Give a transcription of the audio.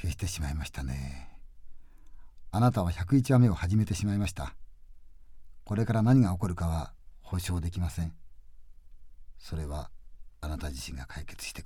消してしまいましたね。あなたは101話目を始めてしまいました。これから何が起こるかは保証できません。それはあなた自身が解決してください